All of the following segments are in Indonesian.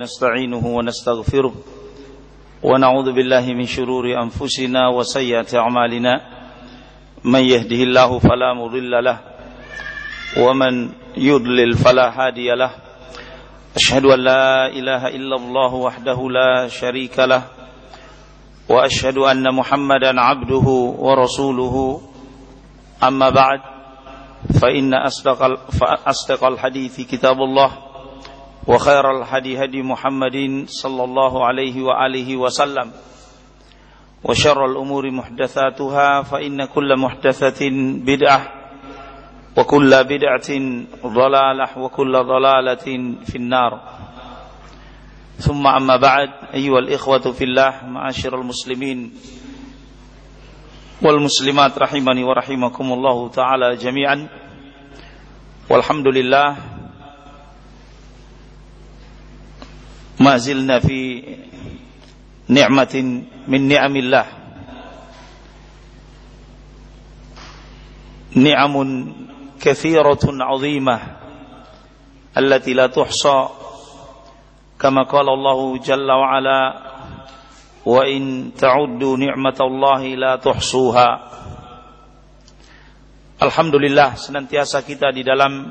نستعينه ونستغفره ونعوذ بالله من شرور أنفسنا وسيئات أعمالنا. من يهده الله فلا مضل له ومن يضلل فلا هادي له. أشهد أن لا إله إلا الله وحده لا شريك له وأشهد أن محمدا عبده ورسوله. أما بعد فإن أصدق أصدق الحديث كتاب الله. وخير الهدي هدي محمد صلى الله عليه وآله وسلم. وشر الأمور محدثاتها فإن كل محدثة بدعة وكل بدعة ضلالة وكل ضلالة في النار. ثم أما بعد أيها الإخوة في الله معاشر المسلمين والمسلمات رحمني ورحمكم الله تعالى جميعا والحمد لله ما زلنا في نعمة من نعم الله نعم كثيرة عظيمة التي لا تحصى كما قال الله جل وعلا وإن تعدوا نعمة الله لا تحصوها Alhamdulillah senantiasa kita di dalam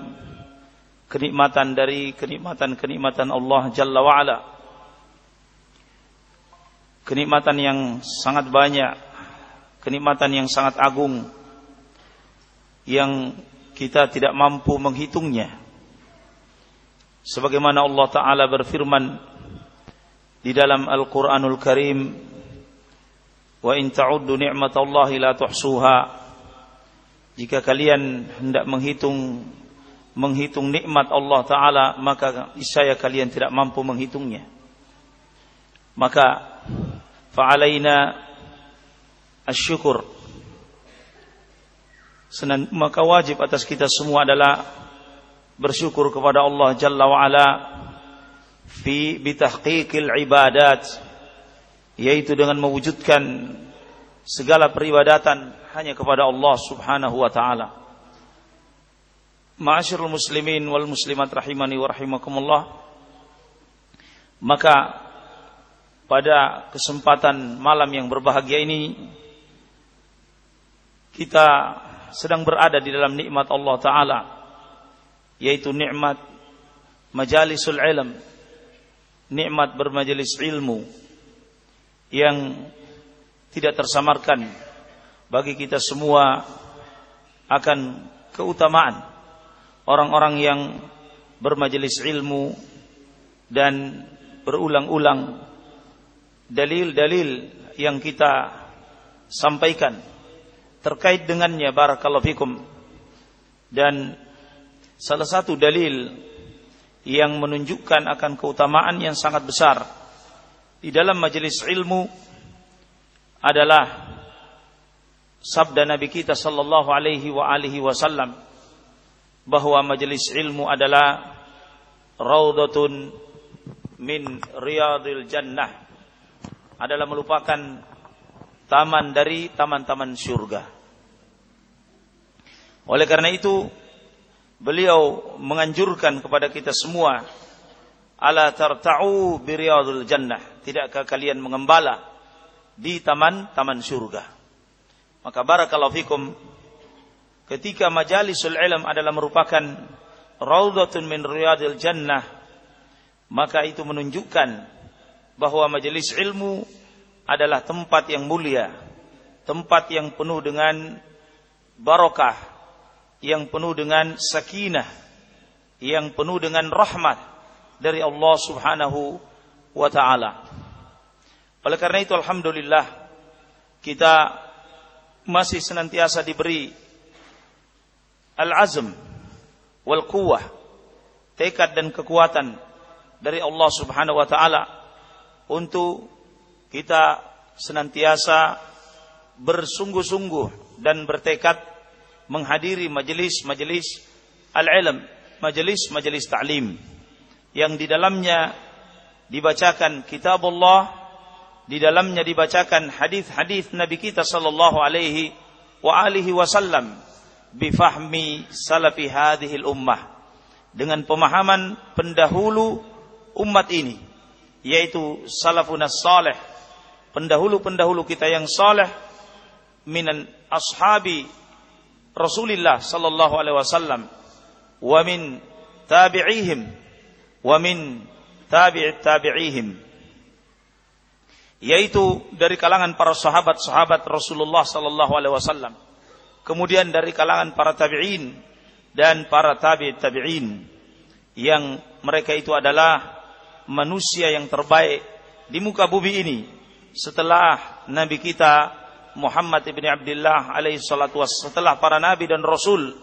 kenikmatan dari kenikmatan-kenikmatan Allah Jalla wa'ala. Kenikmatan yang sangat banyak kenikmatan yang sangat agung yang kita tidak mampu menghitungnya. Sebagaimana Allah taala berfirman di dalam Al-Qur'anul Karim wa ta'uddu ni'matallahi la tuhsuha. Jika kalian hendak menghitung menghitung nikmat Allah Ta'ala maka saya kalian tidak mampu menghitungnya. Maka fa'alaina asyukur maka wajib atas kita semua adalah bersyukur kepada Allah Jalla wa'ala fi bitahqiqil ibadat yaitu dengan mewujudkan segala peribadatan hanya kepada Allah Subhanahu wa taala Ma'asyiral muslimin wal muslimat rahimani wa rahimakumullah. Maka pada kesempatan malam yang berbahagia ini kita sedang berada di dalam nikmat Allah taala yaitu nikmat majalisul ilm, nikmat bermajelis ilmu yang tidak tersamarkan bagi kita semua akan keutamaan orang-orang yang bermajelis ilmu dan berulang-ulang dalil-dalil yang kita sampaikan terkait dengannya barakallahu fikum. Dan salah satu dalil yang menunjukkan akan keutamaan yang sangat besar di dalam majelis ilmu adalah sabda Nabi kita sallallahu alaihi wa alihi wasallam bahwa majelis ilmu adalah raudhatun min riyadil jannah adalah merupakan taman dari taman-taman surga. Oleh karena itu beliau menganjurkan kepada kita semua ala tarta'u bi riyadil jannah, tidakkah kalian mengembala di taman-taman surga? Maka barakallahu fikum ketika majalisul ilm adalah merupakan raudhatun min riyadil jannah maka itu menunjukkan bahwa majelis ilmu adalah tempat yang mulia tempat yang penuh dengan barokah yang penuh dengan sakinah yang penuh dengan rahmat dari Allah Subhanahu wa taala. Oleh karena itu alhamdulillah kita masih senantiasa diberi al-azm wal quwwah. Tekad dan kekuatan dari Allah Subhanahu wa taala untuk kita senantiasa bersungguh-sungguh dan bertekad menghadiri majelis-majelis al-ilm, majelis-majelis ta'lim yang di dalamnya dibacakan kitab Allah, di dalamnya dibacakan hadis-hadis Nabi kita sallallahu alaihi wa alihi wasallam bifahmi salafi hadhil ummah. Dengan pemahaman pendahulu umat ini yaitu salafun salih pendahulu-pendahulu kita yang saleh minan ashabi Rasulillah sallallahu alaihi wasallam wa min tabi'ihim wa min tabi'ihim. Yaitu dari kalangan para sahabat-sahabat Rasulullah sallallahu alaihi wasallam kemudian dari kalangan para tabi'in dan para tabi'it tabi'in yang mereka itu adalah manusia yang terbaik di muka bumi ini setelah nabi kita Muhammad ibn Abdullah alaihi salatu setelah para nabi dan rasul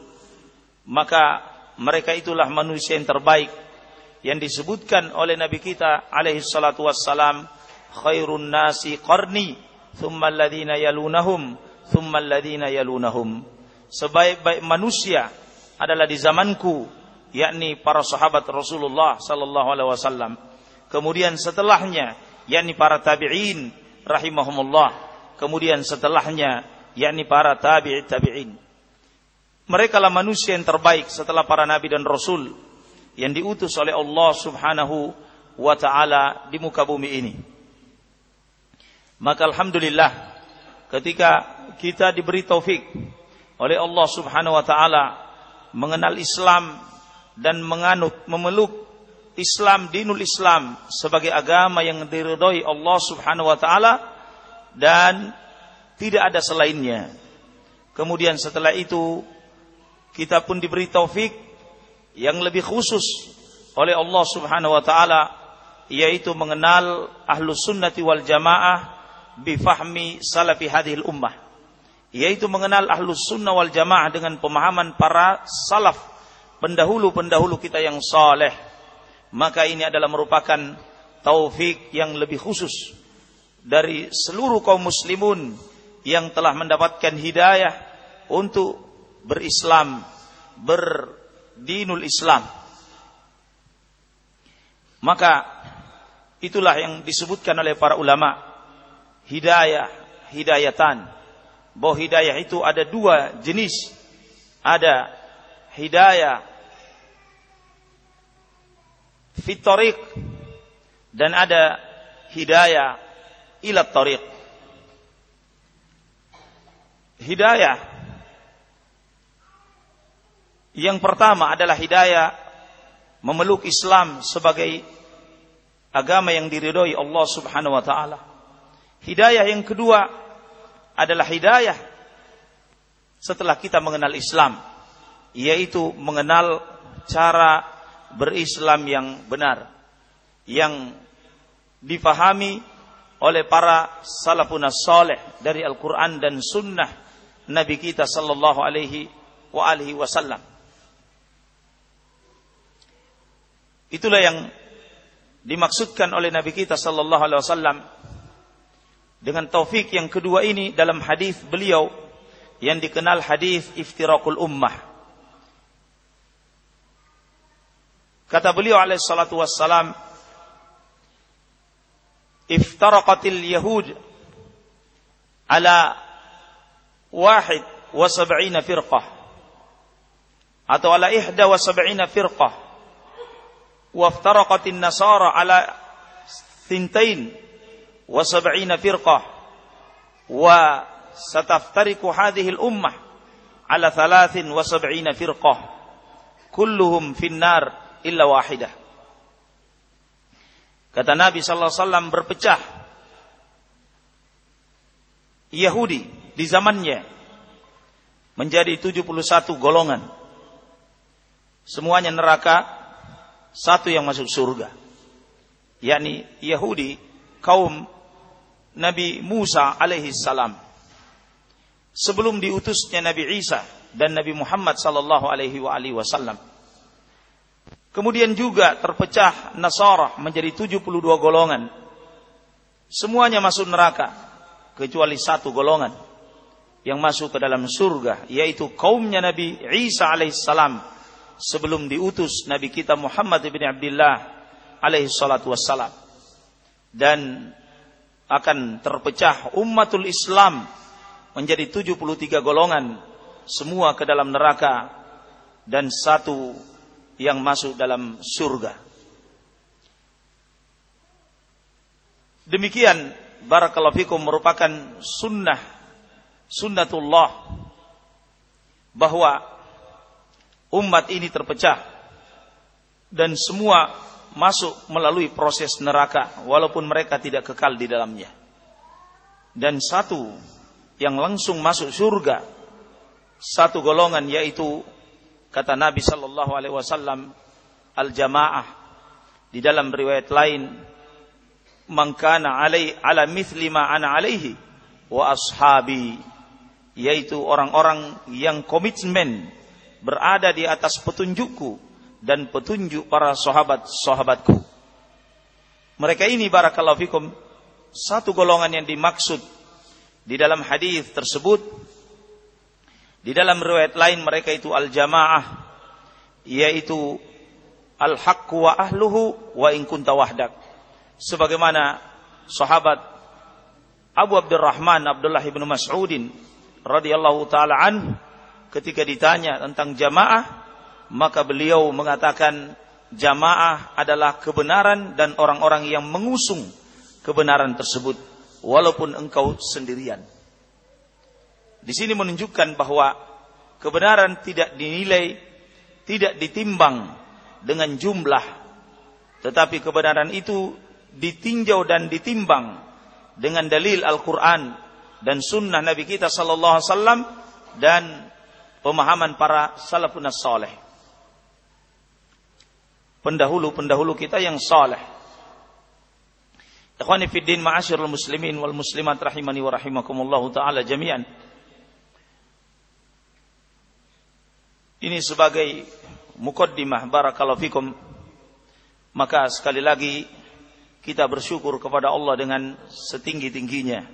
maka mereka itulah manusia yang terbaik yang disebutkan oleh nabi kita alaihi salatu wassalam khairun nasi qarni thumma alladhina yalunahum thumma alladhina yalunahum. Sebaik-baik manusia adalah di zamanku yakni para sahabat Rasulullah sallallahu alaihi wasallam. Kemudian setelahnya yakni para tabi'in rahimahumullah. Kemudian setelahnya yakni para tabi'in tabi'in. Mereka lah manusia yang terbaik setelah para nabi dan rasul yang diutus oleh Allah Subhanahu wa taala di muka bumi ini. Maka alhamdulillah ketika kita diberi taufik oleh Allah Subhanahu wa taala mengenal Islam dan menganut memeluk Islam dinul Islam sebagai agama yang diridhoi Allah Subhanahu wa taala dan tidak ada selainnya. Kemudian setelah itu kita pun diberi taufik yang lebih khusus oleh Allah Subhanahu wa taala yaitu mengenal ahlus sunnati wal jamaah bifahmi salafi hadhil ummah. Yaitu mengenal ahlus sunnah wal jamaah dengan pemahaman para salaf pendahulu-pendahulu kita yang saleh. Maka ini adalah merupakan taufik yang lebih khusus dari seluruh kaum muslimun yang telah mendapatkan hidayah untuk berislam, berdinul Islam. Maka itulah yang disebutkan oleh para ulama hidayah, hidayatan. Bahwa hidayah itu ada dua jenis. Ada hidayah fitorik dan ada hidayah ila tariq. Hidayah yang pertama adalah hidayah memeluk Islam sebagai agama yang diridhoi Allah Subhanahu wa taala. Hidayah yang kedua adalah hidayah setelah kita mengenal Islam, yaitu mengenal cara berislam yang benar, yang difahami oleh para salafun saleh dari Al-Qur'an dan sunnah Nabi kita sallallahu alaihi wa alihi wasallam. Itulah yang dimaksudkan oleh Nabi kita sallallahu alaihi wasallam dengan taufik yang kedua ini dalam hadis beliau yang dikenal hadis iftirakul ummah. Kata beliau alaihi salatu wassalam, iftaraqatil yahud ala wahid wa sab'ina firqah atau ala ihda wa sab'ina firqah wa iftaraqatin nasara ala thintain wa sab'ina firqah wa sataftariku hadhihi al-ummah ala thalathin wa sab'ina firqah kulluhum finnar illa wahidah Kata Nabi sallallahu alaihi wasallam berpecah Yahudi di zamannya menjadi 71 golongan. Semuanya neraka, satu yang masuk surga. yakni Yahudi kaum Nabi Musa alaihi salam. Sebelum diutusnya Nabi Isa dan Nabi Muhammad sallallahu alaihi wasallam. Kemudian juga terpecah Nasara menjadi 72 golongan. Semuanya masuk neraka kecuali satu golongan yang masuk ke dalam surga yaitu kaumnya Nabi Isa alaihissalam sebelum diutus Nabi kita Muhammad bin Abdullah alaihi salatu wassalam dan akan terpecah umatul Islam menjadi 73 golongan semua ke dalam neraka dan satu yang masuk dalam surga. Demikian barakallahu fikum merupakan sunnah sunnatullah bahwa umat ini terpecah dan semua masuk melalui proses neraka walaupun mereka tidak kekal di dalamnya. Dan satu yang langsung masuk surga satu golongan yaitu kata Nabi sallallahu alaihi wasallam al-jamaah di dalam riwayat lain mangkana alai ala mithli ma ana alaihi wa ashabi yaitu orang-orang yang komitmen berada di atas petunjukku dan petunjuk para sahabat-sahabatku. Mereka ini barakallahu fikum satu golongan yang dimaksud di dalam hadis tersebut di dalam riwayat lain mereka itu al-jamaah yaitu al-haqq wa ahluhu wa in kunta wahdak. Sebagaimana sahabat Abu Abdurrahman Abdullah bin Mas'udin radhiyallahu taala an ketika ditanya tentang jamaah maka beliau mengatakan jamaah adalah kebenaran dan orang-orang yang mengusung kebenaran tersebut walaupun engkau sendirian. Di sini menunjukkan bahwa kebenaran tidak dinilai, tidak ditimbang dengan jumlah, tetapi kebenaran itu ditinjau dan ditimbang dengan dalil Al-Quran dan sunnah Nabi kita Sallallahu Alaihi Wasallam dan pemahaman para salafun saleh pendahulu-pendahulu kita yang saleh. Ikhwani fi din ma'asyiral muslimin wal muslimat rahimani wa rahimakumullah taala jami'an. Ini sebagai mukaddimah barakallahu fikum. Maka sekali lagi kita bersyukur kepada Allah dengan setinggi-tingginya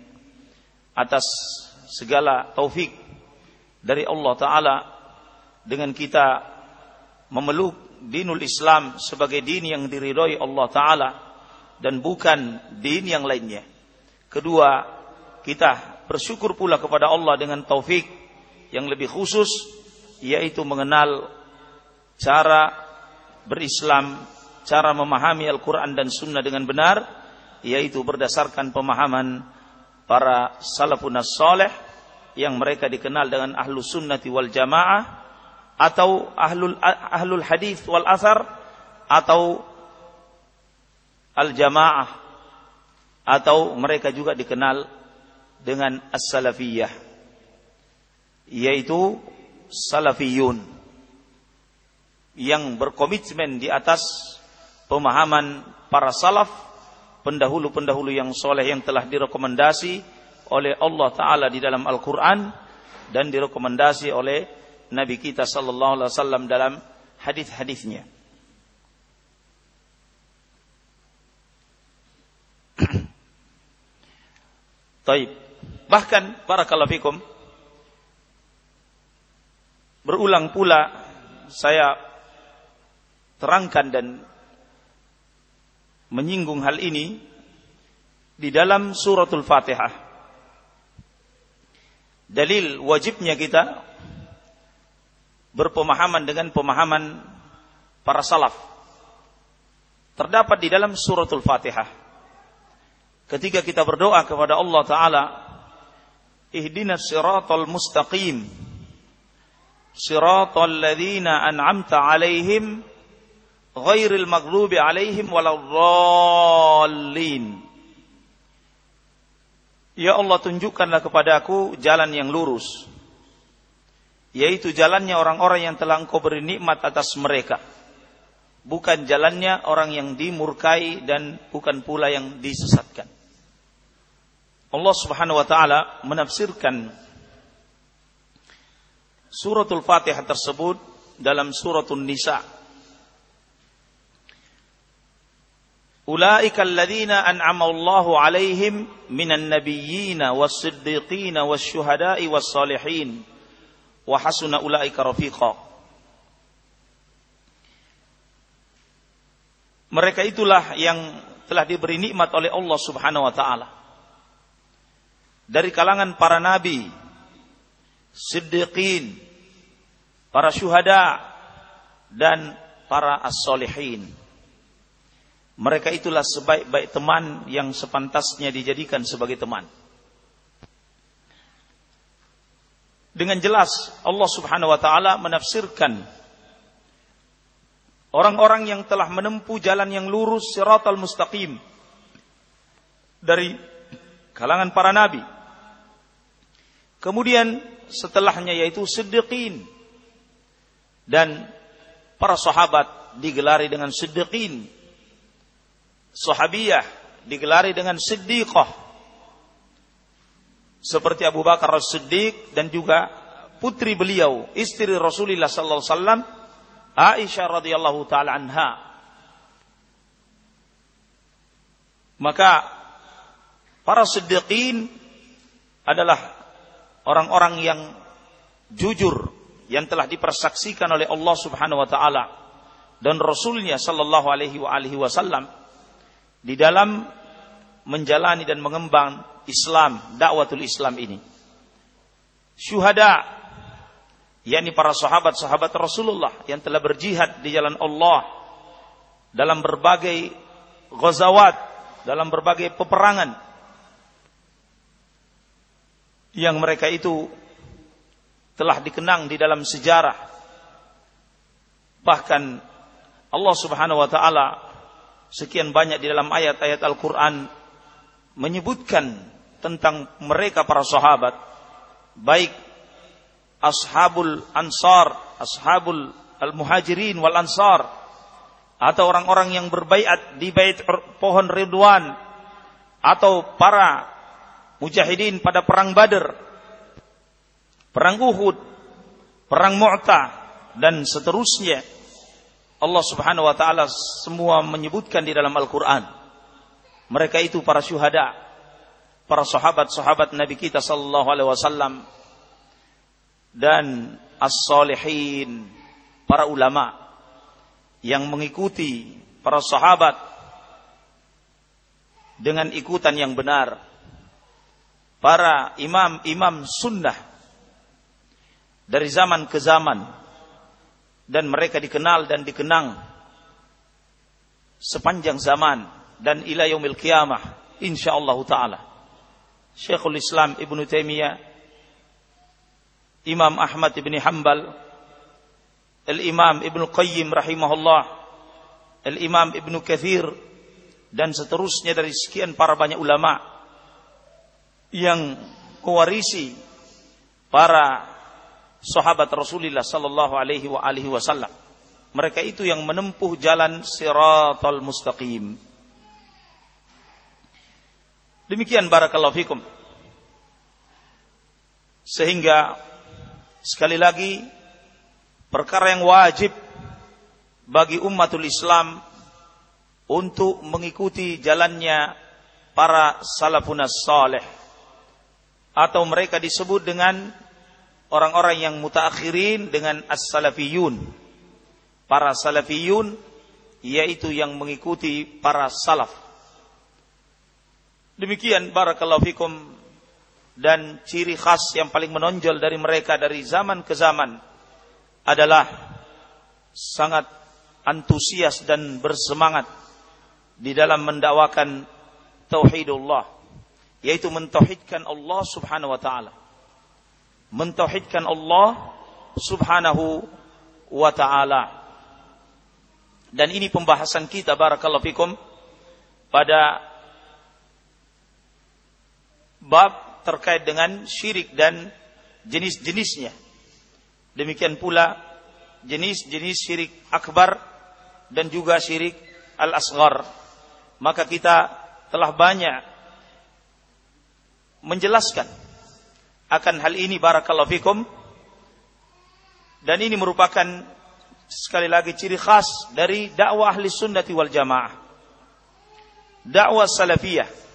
atas segala taufik dari Allah taala dengan kita memeluk dinul Islam sebagai din yang diridhoi Allah taala dan bukan din yang lainnya. Kedua, kita bersyukur pula kepada Allah dengan taufik yang lebih khusus yaitu mengenal cara berislam, cara memahami Al-Qur'an dan Sunnah dengan benar yaitu berdasarkan pemahaman para salafun salih yang mereka dikenal dengan ahlu sunnati wal jamaah atau ahlul ahlul hadis wal asar atau al jamaah atau mereka juga dikenal dengan as-salafiyah yaitu salafiyun yang berkomitmen di atas pemahaman para salaf pendahulu-pendahulu yang soleh yang telah direkomendasi oleh Allah Ta'ala di dalam Al-Quran dan direkomendasi oleh Nabi kita sallallahu alaihi wasallam dalam hadis-hadisnya. Taib. Bahkan barakallahu fikum berulang pula saya terangkan dan menyinggung hal ini di dalam suratul Fatihah. Dalil wajibnya kita berpemahaman dengan pemahaman para salaf. Terdapat di dalam suratul Fatihah. Ketika kita berdoa kepada Allah Ta'ala, Ihdinas siratal mustaqim, siratal ladhina an'amta alaihim, ghairil maghlubi alaihim waladhdallin. Ya Allah tunjukkanlah kepadaku jalan yang lurus yaitu jalannya orang-orang yang telah engkau beri nikmat atas mereka. Bukan jalannya orang yang dimurkai dan bukan pula yang disesatkan. Allah Subhanahu wa taala menafsirkan suratul Fatihah tersebut dalam suratul Nisa. Ulaika alladhina an'ama Allahu 'alaihim minan nabiyyin was-siddiqin wasyuhada'i was-salihin wa hasuna ulaika rafiqa. Mereka itulah yang telah diberi nikmat oleh Allah Subhanahu wa taala. Dari kalangan para nabi, siddiqin, para syuhada dan para as-solihin. Mereka itulah sebaik-baik teman yang sepantasnya dijadikan sebagai teman. Dengan jelas Allah Subhanahu wa taala menafsirkan orang-orang yang telah menempuh jalan yang lurus siratal mustaqim dari kalangan para nabi. Kemudian setelahnya yaitu siddiqin dan para sahabat digelari dengan siddiqin. Sahabiyah digelari dengan siddiqah seperti Abu Bakar As-Siddiq dan juga putri beliau, istri Rasulullah sallallahu alaihi wasallam, Aisyah radhiyallahu taala anha. Maka para siddiqin adalah orang-orang yang jujur yang telah dipersaksikan oleh Allah Subhanahu wa taala dan Rasulnya sallallahu alaihi wasallam di dalam menjalani dan mengembang Islam, dakwatul Islam ini. Syuhada, yakni para sahabat-sahabat Rasulullah yang telah berjihad di jalan Allah dalam berbagai ghazawat, dalam berbagai peperangan yang mereka itu telah dikenang di dalam sejarah. Bahkan Allah Subhanahu wa taala sekian banyak di dalam ayat-ayat Al-Qur'an menyebutkan tentang mereka para sahabat baik ashabul ansar ashabul al-muhajirin wal ansar atau orang-orang yang berbaiat di bait pohon Ridwan atau para mujahidin pada perang Badr perang Uhud perang Mu'tah dan seterusnya. Allah Subhanahu wa taala semua menyebutkan di dalam Al-Qur'an mereka itu para syuhada para sahabat-sahabat Nabi kita sallallahu alaihi wasallam dan as-salihin para ulama yang mengikuti para sahabat dengan ikutan yang benar para imam-imam sunnah dari zaman ke zaman dan mereka dikenal dan dikenang sepanjang zaman dan ila yaumil qiyamah insyaallah taala Syekhul Islam Ibnu Taimiyah, Imam Ahmad Ibn Hanbal, Al-Imam Ibnu Qayyim rahimahullah, Al-Imam Ibnu Kathir, dan seterusnya dari sekian para banyak ulama yang mewarisi para sahabat Rasulullah sallallahu alaihi wa alihi wasallam. Mereka itu yang menempuh jalan siratal mustaqim. Demikian barakallahu fikum. Sehingga sekali lagi perkara yang wajib bagi umatul Islam untuk mengikuti jalannya para salafun salih atau mereka disebut dengan orang-orang yang mutaakhirin dengan as-salafiyun. Para salafiyun yaitu yang mengikuti para salaf Demikian barakallahu fikum dan ciri khas yang paling menonjol dari mereka dari zaman ke zaman adalah sangat antusias dan bersemangat di dalam mendakwakan tauhidullah yaitu mentauhidkan Allah Subhanahu wa taala. Mentauhidkan Allah Subhanahu wa taala. Dan ini pembahasan kita barakallahu fikum pada bab terkait dengan syirik dan jenis-jenisnya. Demikian pula jenis-jenis syirik akbar dan juga syirik al-asghar. Maka kita telah banyak menjelaskan akan hal ini barakallahu fikum dan ini merupakan sekali lagi ciri khas dari dakwah ahli sunnati wal jamaah. Dakwah salafiyah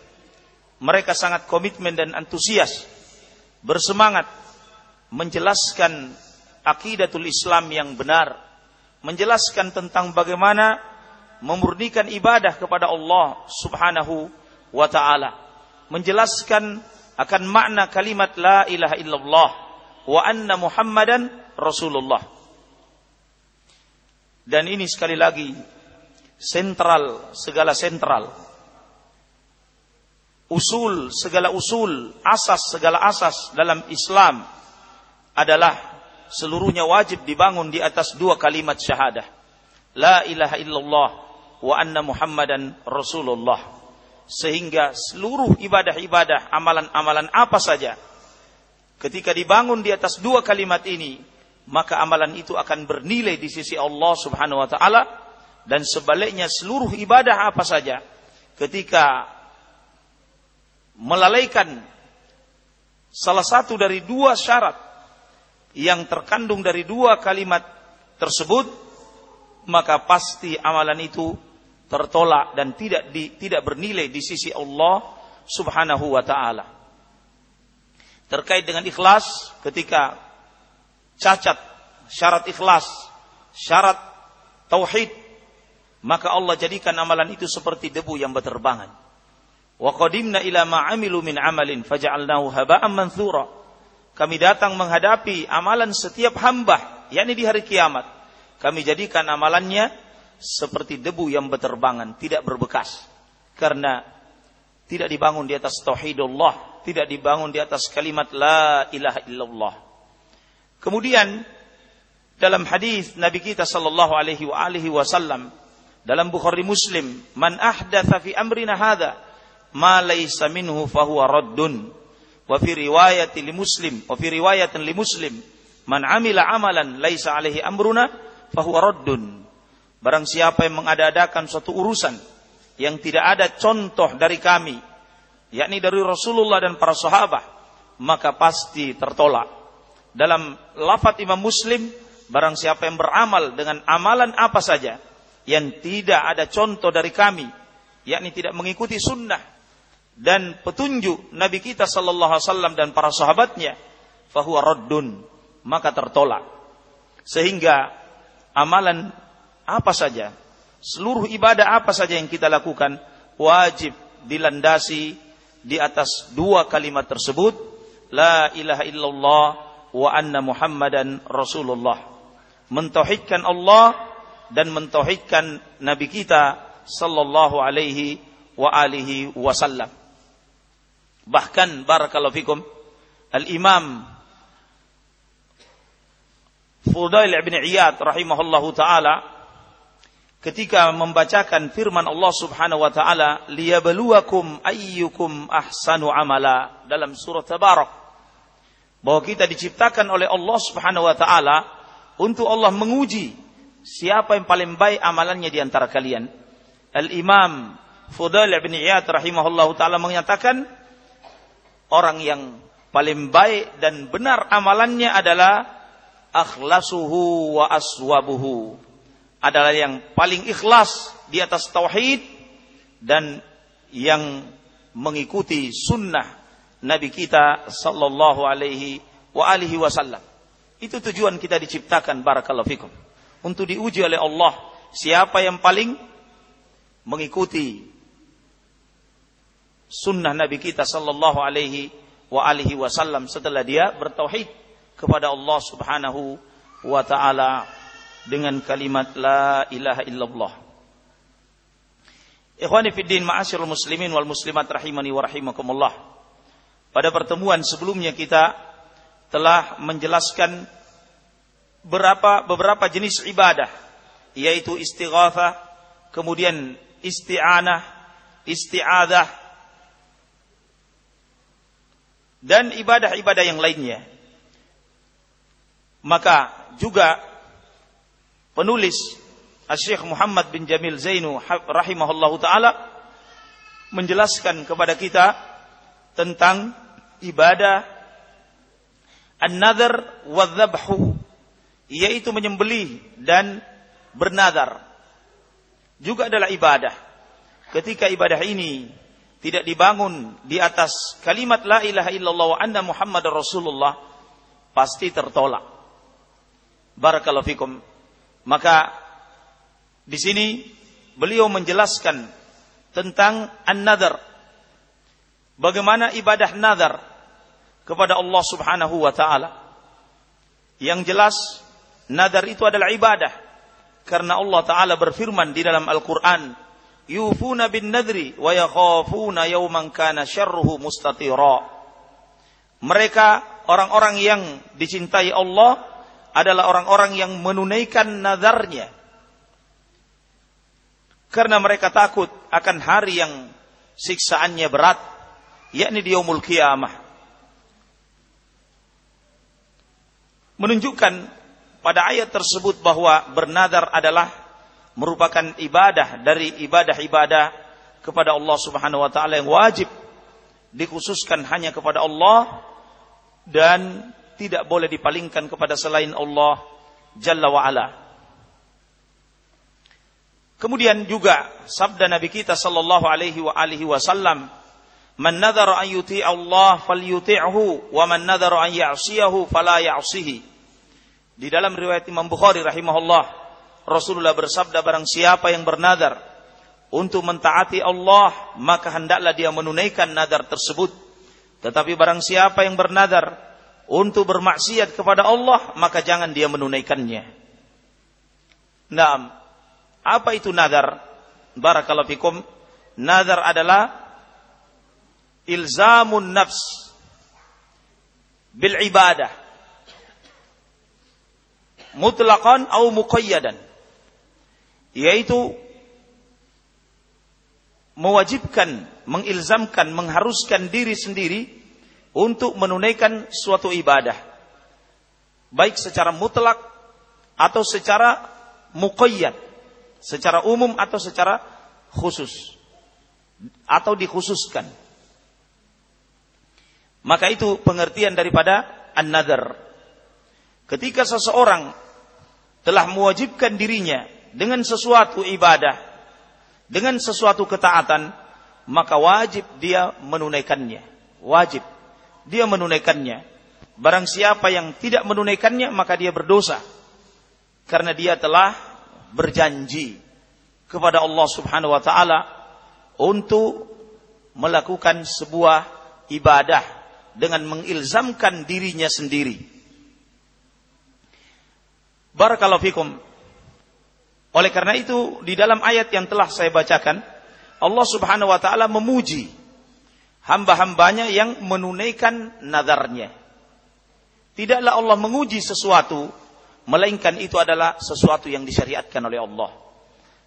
mereka sangat komitmen dan antusias bersemangat menjelaskan akidatul Islam yang benar menjelaskan tentang bagaimana memurnikan ibadah kepada Allah Subhanahu wa taala menjelaskan akan makna kalimat la ilaha illallah wa anna Muhammadan Rasulullah. Dan ini sekali lagi sentral segala sentral usul segala usul asas segala asas dalam Islam adalah seluruhnya wajib dibangun di atas dua kalimat syahadah. La ilaha illallah wa anna muhammadan rasulullah. Sehingga seluruh ibadah-ibadah, amalan-amalan apa saja ketika dibangun di atas dua kalimat ini, maka amalan itu akan bernilai di sisi Allah Subhanahu wa taala dan sebaliknya seluruh ibadah apa saja ketika melalaikan salah satu dari dua syarat yang terkandung dari dua kalimat tersebut maka pasti amalan itu tertolak dan tidak di, tidak bernilai di sisi Allah Subhanahu wa taala. Terkait dengan ikhlas ketika cacat syarat ikhlas, syarat tauhid, maka Allah jadikan amalan itu seperti debu yang berterbangan. Wa qadimna ila ma amilu min amalin faja'alnahu haba'an manthura. Kami datang menghadapi amalan setiap hamba, yakni di hari kiamat. Kami jadikan amalannya seperti debu yang berterbangan, tidak berbekas. Karena tidak dibangun di atas tauhidullah, tidak dibangun di atas kalimat la ilaha illallah. Kemudian dalam hadis Nabi kita sallallahu alaihi wa alihi wasallam dalam Bukhari Muslim, "Man ahdatsa fi amrina hadza ma laysa minhu fahuwa raddun." Wa fi li Muslim, wa fi riwayatin li Muslim, "Man amila amalan laysa alaihi amruna fahuwa raddun." Barang siapa yang mengadakan suatu urusan yang tidak ada contoh dari kami, yakni dari Rasulullah dan para sahabat, maka pasti tertolak. Dalam lafaz Imam Muslim, barang siapa yang beramal dengan amalan apa saja yang tidak ada contoh dari kami, yakni tidak mengikuti sunnah dan petunjuk Nabi kita sallallahu alaihi wasallam dan para sahabatnya, fahuwa raddun, maka tertolak. Sehingga amalan apa saja, seluruh ibadah apa saja yang kita lakukan wajib dilandasi di atas dua kalimat tersebut la ilaha illallah wa anna muhammadan rasulullah mentauhidkan Allah dan mentauhidkan nabi kita sallallahu alaihi wa alihi wasallam bahkan barakallahu fikum al imam Fudail bin Iyad rahimahullahu taala ketika membacakan firman Allah Subhanahu wa taala liyabluwakum ayyukum ahsanu amala dalam surat Tabarak bahwa kita diciptakan oleh Allah Subhanahu wa taala untuk Allah menguji siapa yang paling baik amalannya di antara kalian. Al-Imam Fudail bin Iyad rahimahullahu taala menyatakan orang yang paling baik dan benar amalannya adalah akhlasuhu wa aswabuhu adalah yang paling ikhlas di atas tauhid dan yang mengikuti sunnah Nabi kita sallallahu alaihi wa alihi wasallam. Itu tujuan kita diciptakan barakallahu fikum. Untuk diuji oleh Allah siapa yang paling mengikuti sunnah Nabi kita sallallahu alaihi wa alihi wasallam setelah dia bertauhid kepada Allah Subhanahu wa taala dengan kalimat la ilaha illallah. Ikhwani fi din ma'asyiral muslimin wal muslimat rahimani wa rahimakumullah. Pada pertemuan sebelumnya kita telah menjelaskan beberapa beberapa jenis ibadah yaitu istighatsah, kemudian isti'anah, isti'adah dan ibadah-ibadah yang lainnya. Maka juga penulis Syekh Muhammad bin Jamil Zainu rahimahullahu taala menjelaskan kepada kita tentang ibadah an-nadhar wa dhabhu yaitu menyembelih dan bernadar juga adalah ibadah ketika ibadah ini tidak dibangun di atas kalimat la ilaha illallah wa anna muhammadar rasulullah pasti tertolak barakallahu fikum maka di sini beliau menjelaskan tentang an-nadar. Bagaimana ibadah nadar kepada Allah Subhanahu wa taala. Yang jelas nadar itu adalah ibadah karena Allah taala berfirman di dalam Al-Qur'an yufuna bin nadri wa yakhafuna yawman kana syarruhu mustatira. Mereka orang-orang yang dicintai Allah adalah orang-orang yang menunaikan nazarnya. Karena mereka takut akan hari yang siksaannya berat yakni di yaumul kiamah menunjukkan pada ayat tersebut bahwa bernadar adalah merupakan ibadah dari ibadah-ibadah kepada Allah Subhanahu wa taala yang wajib dikhususkan hanya kepada Allah dan tidak boleh dipalingkan kepada selain Allah Jalla wa ala. Kemudian juga sabda Nabi kita sallallahu alaihi wa alihi wasallam, "Man nadhara an yuti Allah falyuti'hu wa man nadhara an ya'siyahu fala ya'sihi." Di dalam riwayat Imam Bukhari rahimahullah, Rasulullah bersabda barang siapa yang bernadar untuk mentaati Allah, maka hendaklah dia menunaikan nadar tersebut. Tetapi barang siapa yang bernadar untuk bermaksiat kepada Allah, maka jangan dia menunaikannya. Nah, apa itu nadar? Barakallahu fikum. Nadar adalah ilzamun nafs bil ibadah mutlaqan atau muqayyadan yaitu mewajibkan, mengilzamkan, mengharuskan diri sendiri untuk menunaikan suatu ibadah. Baik secara mutlak atau secara muqayyad secara umum atau secara khusus atau dikhususkan. Maka itu pengertian daripada an-nadar Ketika seseorang telah mewajibkan dirinya dengan sesuatu ibadah, dengan sesuatu ketaatan, maka wajib dia menunaikannya. Wajib dia menunaikannya. Barang siapa yang tidak menunaikannya, maka dia berdosa. Karena dia telah berjanji kepada Allah Subhanahu wa taala untuk melakukan sebuah ibadah dengan mengilzamkan dirinya sendiri Barakallahu fikum. Oleh karena itu, di dalam ayat yang telah saya bacakan, Allah Subhanahu wa taala memuji hamba-hambanya yang menunaikan nadarnya. Tidaklah Allah menguji sesuatu, melainkan itu adalah sesuatu yang disyariatkan oleh Allah.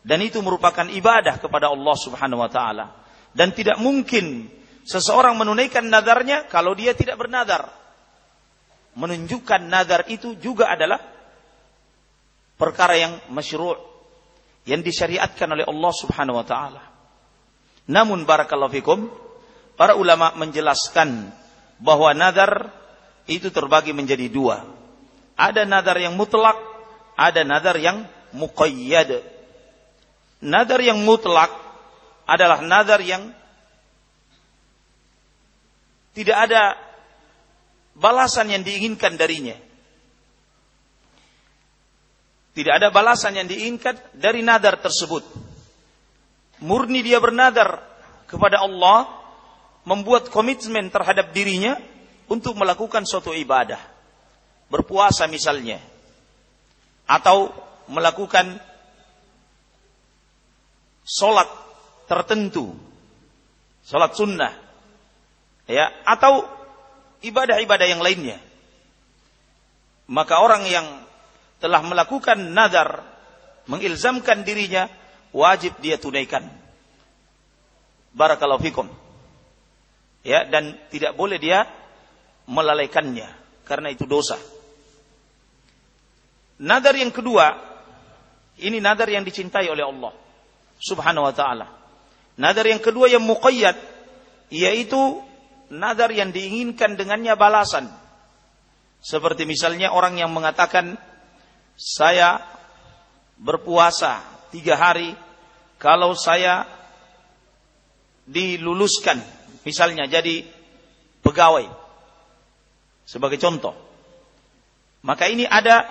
Dan itu merupakan ibadah kepada Allah Subhanahu wa taala. Dan tidak mungkin seseorang menunaikan nadarnya kalau dia tidak bernadar. Menunjukkan nadar itu juga adalah perkara yang masyru' yang disyariatkan oleh Allah Subhanahu wa taala. Namun barakallahu fikum, para ulama menjelaskan bahwa nadar itu terbagi menjadi dua. Ada nadar yang mutlak, ada nadar yang muqayyad. Nadar yang mutlak adalah nadar yang tidak ada balasan yang diinginkan darinya. Tidak ada balasan yang diinginkan dari nadar tersebut. Murni dia bernadar kepada Allah, membuat komitmen terhadap dirinya untuk melakukan suatu ibadah. Berpuasa misalnya. Atau melakukan solat tertentu. Solat sunnah. Ya, atau ibadah-ibadah yang lainnya. Maka orang yang telah melakukan nazar, mengilzamkan dirinya, wajib dia tunaikan. Barakallahu fikum. Ya, dan tidak boleh dia melalaikannya karena itu dosa. Nadar yang kedua, ini nadar yang dicintai oleh Allah Subhanahu wa taala. Nadar yang kedua yang muqayyad yaitu nadar yang diinginkan dengannya balasan. Seperti misalnya orang yang mengatakan saya berpuasa tiga hari kalau saya diluluskan misalnya jadi pegawai sebagai contoh maka ini ada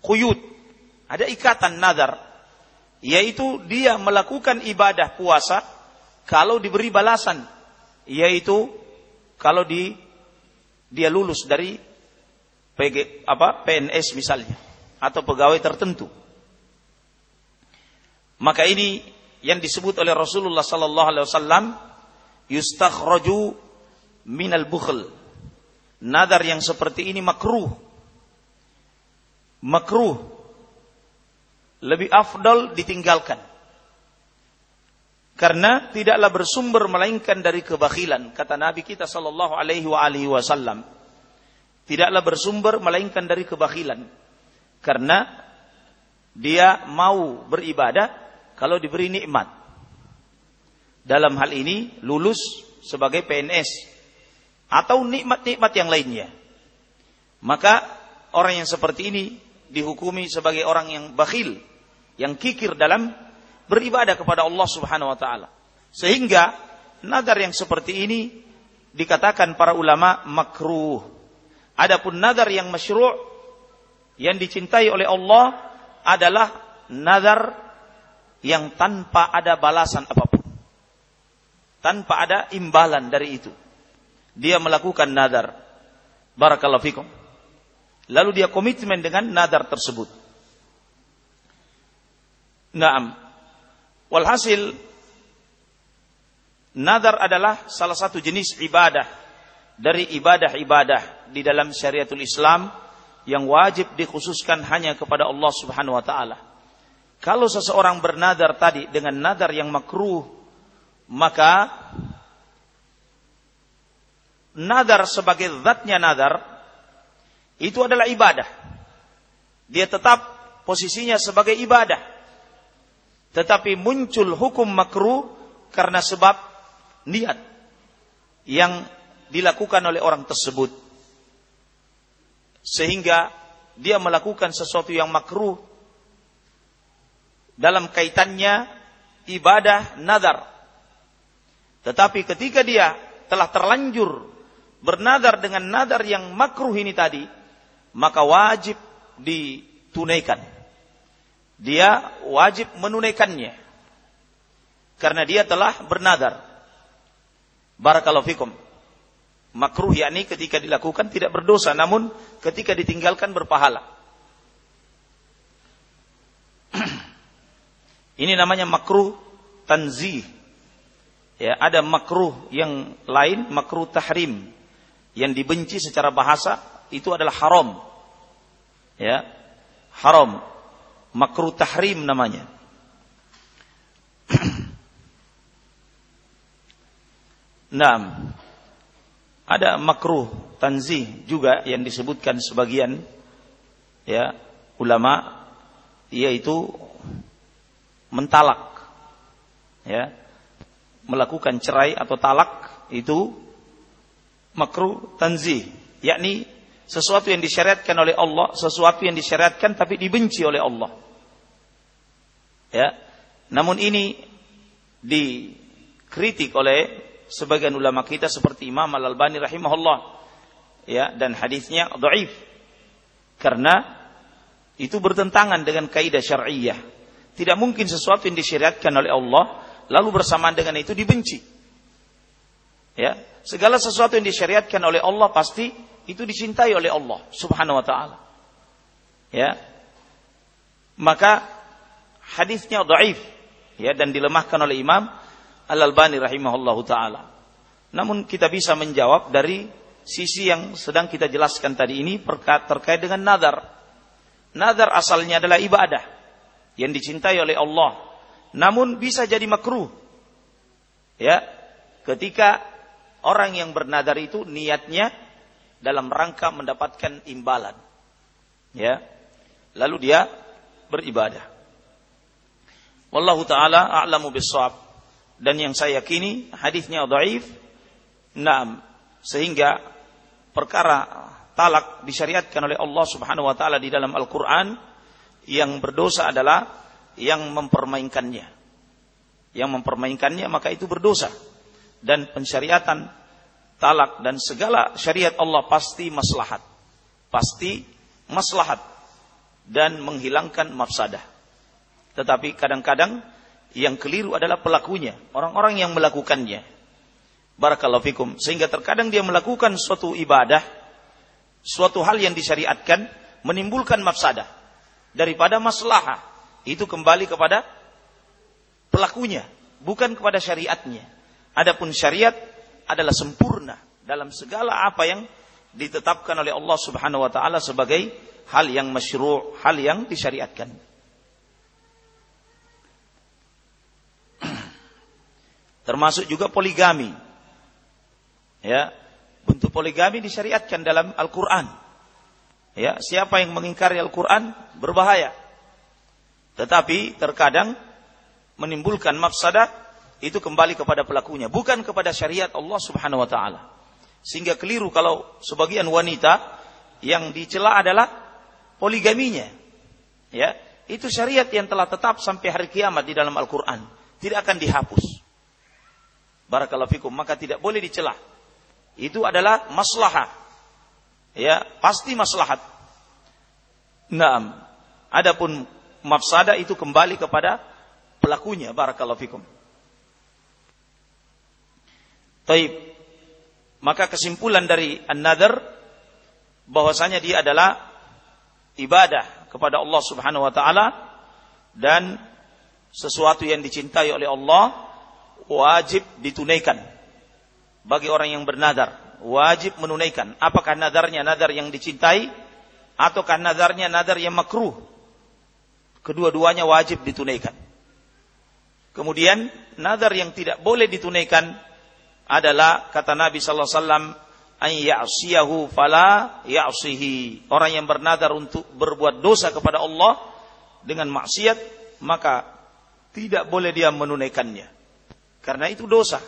kuyut ada ikatan nazar yaitu dia melakukan ibadah puasa kalau diberi balasan yaitu kalau di dia lulus dari PG apa PNS misalnya atau pegawai tertentu. Maka ini yang disebut oleh Rasulullah sallallahu alaihi wasallam yustakhraju minal bukhl. Nadar yang seperti ini makruh. Makruh. Lebih afdal ditinggalkan. Karena tidaklah bersumber melainkan dari kebakhilan kata Nabi kita sallallahu alaihi wa wasallam. Tidaklah bersumber melainkan dari kebakhilan. Karena dia mau beribadah kalau diberi nikmat. Dalam hal ini lulus sebagai PNS atau nikmat-nikmat yang lainnya. Maka orang yang seperti ini dihukumi sebagai orang yang bakhil, yang kikir dalam beribadah kepada Allah Subhanahu wa taala. Sehingga nadar yang seperti ini dikatakan para ulama makruh. Adapun nadar yang masyru' yang dicintai oleh Allah adalah nadar yang tanpa ada balasan apa pun. Tanpa ada imbalan dari itu. Dia melakukan nadar. Barakallahu fikum. Lalu dia komitmen dengan nadar tersebut. Naam. Walhasil nadar adalah salah satu jenis ibadah dari ibadah-ibadah di dalam syariatul Islam yang wajib dikhususkan hanya kepada Allah Subhanahu wa taala. Kalau seseorang bernadar tadi dengan nadar yang makruh, maka nadar sebagai zatnya nadar itu adalah ibadah. Dia tetap posisinya sebagai ibadah. Tetapi muncul hukum makruh karena sebab niat yang dilakukan oleh orang tersebut. Sehingga dia melakukan sesuatu yang makruh dalam kaitannya ibadah nazar. Tetapi ketika dia telah terlanjur bernadar dengan nadar yang makruh ini tadi, maka wajib ditunaikan dia wajib menunaikannya. Karena dia telah bernadar. Barakallahu. Makruh yakni ketika dilakukan tidak berdosa, namun ketika ditinggalkan berpahala. Ini namanya makruh tanzih. Ya, ada makruh yang lain, makruh tahrim. Yang dibenci secara bahasa itu adalah haram. Ya, haram makruh tahrim namanya. nah, ada makruh tanzih juga yang disebutkan sebagian ya ulama yaitu mentalak ya melakukan cerai atau talak itu makruh tanzih yakni sesuatu yang disyariatkan oleh Allah, sesuatu yang disyariatkan tapi dibenci oleh Allah. Ya. Namun ini dikritik oleh sebagian ulama kita seperti Imam Al-Albani rahimahullah. Ya, dan hadisnya dhaif. Karena itu bertentangan dengan kaidah syar'iyyah. Tidak mungkin sesuatu yang disyariatkan oleh Allah lalu bersamaan dengan itu dibenci. Ya, segala sesuatu yang disyariatkan oleh Allah pasti itu dicintai oleh Allah Subhanahu wa taala. Ya. Maka hadisnya dhaif ya dan dilemahkan oleh Imam Al-Albani rahimahullahu taala. Namun kita bisa menjawab dari sisi yang sedang kita jelaskan tadi ini terkait dengan nazar. Nazar asalnya adalah ibadah yang dicintai oleh Allah. Namun bisa jadi makruh. Ya, ketika orang yang bernadar itu niatnya dalam rangka mendapatkan imbalan. Ya. Lalu dia beribadah. Wallahu taala a'lamu. Dan yang saya yakini hadisnya dhaif. Naam. Sehingga perkara talak disyariatkan oleh Allah Subhanahu wa taala di dalam Al-Qur'an yang berdosa adalah yang mempermainkannya. Yang mempermainkannya maka itu berdosa. Dan pensyariatan talak dan segala syariat Allah pasti maslahat. Pasti maslahat dan menghilangkan mafsadah. Tetapi kadang-kadang yang keliru adalah pelakunya, orang-orang yang melakukannya. Barakallahu fikum. Sehingga terkadang dia melakukan suatu ibadah, suatu hal yang disyariatkan menimbulkan mafsadah daripada maslahah. Itu kembali kepada pelakunya, bukan kepada syariatnya. Adapun syariat adalah sempurna dalam segala apa yang ditetapkan oleh Allah Subhanahu wa taala sebagai hal yang masyru', hal yang disyariatkan. Termasuk juga poligami. Ya, bentuk poligami disyariatkan dalam Al-Qur'an. Ya, siapa yang mengingkari Al-Qur'an berbahaya. Tetapi terkadang menimbulkan mafsadah itu kembali kepada pelakunya, bukan kepada syariat Allah Subhanahu wa taala. Sehingga keliru kalau sebagian wanita yang dicela adalah poligaminya. Ya, itu syariat yang telah tetap sampai hari kiamat di dalam Al-Qur'an, tidak akan dihapus. Barakallahu fikum, maka tidak boleh dicela. Itu adalah maslahah. Ya, pasti maslahat. Naam. Adapun mafsada itu kembali kepada pelakunya. Barakallahu fikum. Taib. Maka kesimpulan dari an-nadhr bahwasanya dia adalah ibadah kepada Allah Subhanahu wa taala dan sesuatu yang dicintai oleh Allah wajib ditunaikan. Bagi orang yang bernadar wajib menunaikan. Apakah nadarnya nadar yang dicintai ataukah nadarnya nadar yang makruh? Kedua-duanya wajib ditunaikan. Kemudian nadar yang tidak boleh ditunaikan adalah kata Nabi sallallahu alaihi wasallam an fala ya'sihi. Orang yang bernadar untuk berbuat dosa kepada Allah dengan maksiat maka tidak boleh dia menunaikannya karena itu dosa.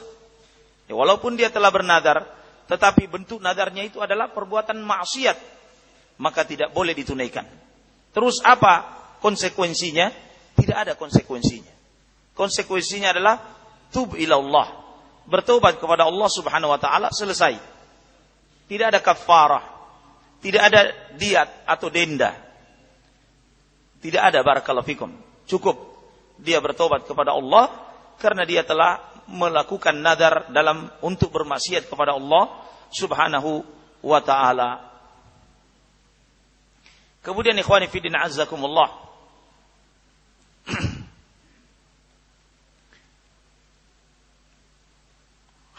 Ya, walaupun dia telah bernadar, tetapi bentuk nadarnya itu adalah perbuatan maksiat, maka tidak boleh ditunaikan. Terus apa konsekuensinya? Tidak ada konsekuensinya. Konsekuensinya adalah tub ilallah. Bertobat kepada Allah Subhanahu wa taala selesai. Tidak ada kafarah. Tidak ada diat atau denda. Tidak ada barakallahu fikum. Cukup dia bertobat kepada Allah karena dia telah melakukan nadar dalam untuk bermaksiat kepada Allah Subhanahu wa taala. Kemudian ikhwani fi din azzakumullah.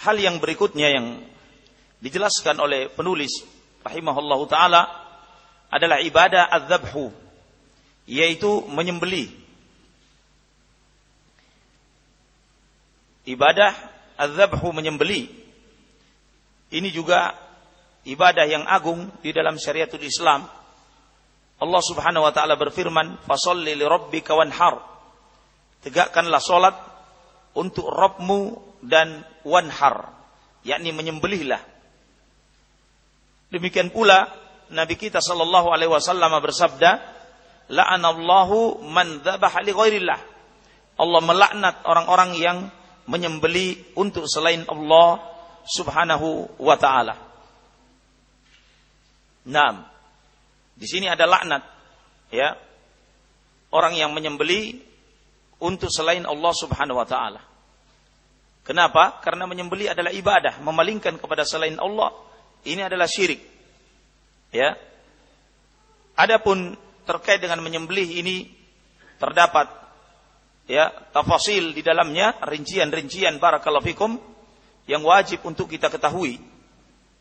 Hal yang berikutnya yang dijelaskan oleh penulis rahimahullahu taala adalah ibadah adzabhu yaitu menyembelih ibadah adzabhu menyembeli. Ini juga ibadah yang agung di dalam syariatul Islam. Allah Subhanahu wa taala berfirman, "Fasholli li rabbika wanhar." Tegakkanlah salat untuk Rabbmu dan wanhar, yakni menyembelihlah. Demikian pula Nabi kita sallallahu alaihi wasallam bersabda, "La'anallahu man dzabaha li ghairillah." Allah melaknat orang-orang yang menyembeli untuk selain Allah Subhanahu wa taala. Naam. Di sini ada laknat ya. Orang yang menyembeli untuk selain Allah Subhanahu wa taala. Kenapa? Karena menyembeli adalah ibadah, memalingkan kepada selain Allah. Ini adalah syirik. Ya. Adapun terkait dengan menyembelih ini terdapat ya tafasil di dalamnya rincian-rincian barakallahu fikum yang wajib untuk kita ketahui.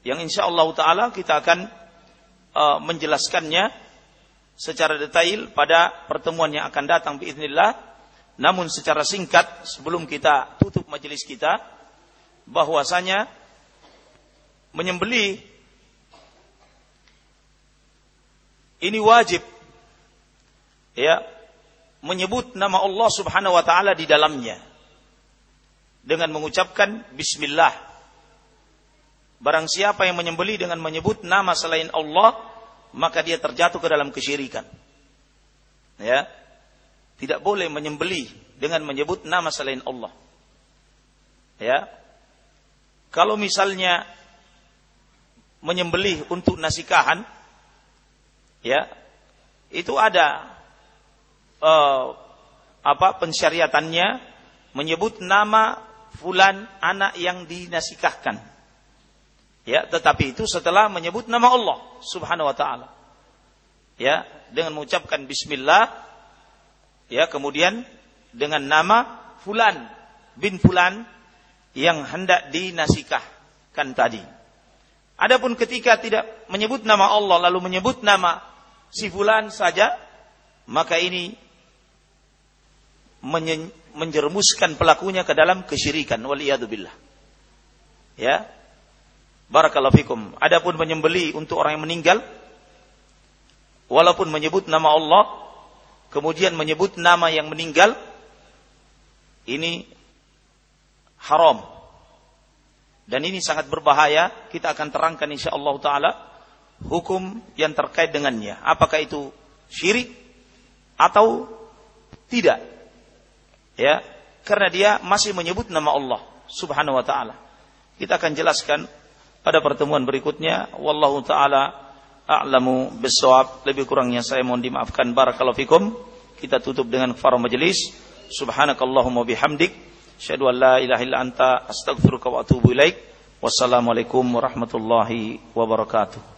Yang insya Allah taala kita akan uh, menjelaskannya secara detail pada pertemuan yang akan datang biiznillah. Namun secara singkat sebelum kita tutup majelis kita bahwasanya menyembeli ini wajib. Ya menyebut nama Allah Subhanahu wa taala di dalamnya dengan mengucapkan bismillah. Barang siapa yang menyembeli dengan menyebut nama selain Allah, maka dia terjatuh ke dalam kesyirikan. Ya. Tidak boleh menyembeli dengan menyebut nama selain Allah. Ya. Kalau misalnya menyembelih untuk nasikahan, ya, itu ada uh, apa pensyariatannya menyebut nama fulan anak yang dinasikahkan. Ya, tetapi itu setelah menyebut nama Allah Subhanahu wa taala. Ya, dengan mengucapkan bismillah ya, kemudian dengan nama fulan bin fulan yang hendak dinasikahkan tadi. Adapun ketika tidak menyebut nama Allah lalu menyebut nama si fulan saja, maka ini menjerumuskan pelakunya ke dalam kesyirikan waliyadzubillah. Ya. Barakallahu fikum. Adapun menyembeli untuk orang yang meninggal walaupun menyebut nama Allah kemudian menyebut nama yang meninggal ini haram. Dan ini sangat berbahaya. Kita akan terangkan insyaallah taala hukum yang terkait dengannya. Apakah itu syirik atau tidak? Ya, karena dia masih menyebut nama Allah Subhanahu wa taala. Kita akan jelaskan pada pertemuan berikutnya. Wallahu taala a'lamu bisawab. Lebih kurangnya saya mohon dimaafkan. Barakallahu fikum. Kita tutup dengan kafaraah majelis. Subhanakallahumma bihamdik Asyhadu an la ilaha illa anta astaghfiruka wa atubu ilaik. Wassalamualaikum warahmatullahi wabarakatuh.